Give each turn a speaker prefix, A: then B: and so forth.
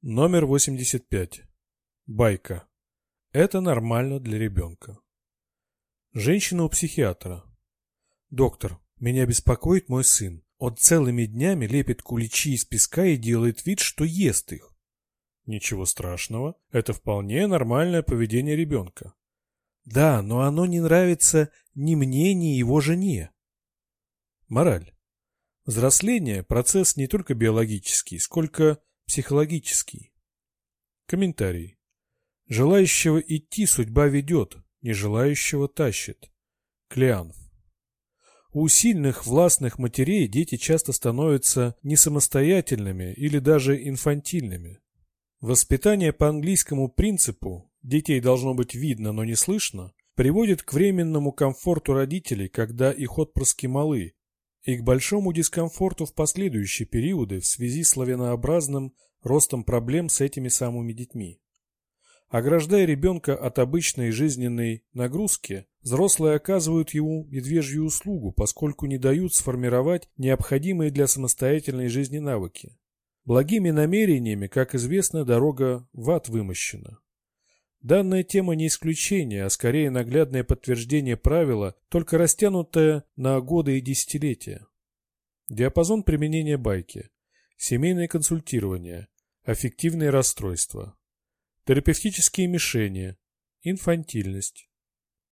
A: Номер 85. Байка. Это нормально для ребенка. Женщина у психиатра. Доктор, меня беспокоит мой сын. Он целыми днями лепит куличи из песка и делает вид, что ест их. Ничего страшного, это вполне нормальное поведение ребенка. Да, но оно не нравится ни мне, ни его жене. Мораль. Взросление – процесс не только биологический, сколько психологический. Комментарий. Желающего идти судьба ведет, не желающего тащит. Клеанф. У сильных властных матерей дети часто становятся не самостоятельными или даже инфантильными. Воспитание по английскому принципу «детей должно быть видно, но не слышно» приводит к временному комфорту родителей, когда их отпрыски малы, и к большому дискомфорту в последующие периоды в связи с славянообразным ростом проблем с этими самыми детьми. Ограждая ребенка от обычной жизненной нагрузки, взрослые оказывают ему медвежью услугу, поскольку не дают сформировать необходимые для самостоятельной жизни навыки. Благими намерениями, как известно, дорога в ад вымощена. Данная тема не исключение, а скорее наглядное подтверждение правила, только растянутое на годы и десятилетия. Диапазон применения байки. Семейное консультирование. Аффективные расстройства. Терапевтические мишени. Инфантильность.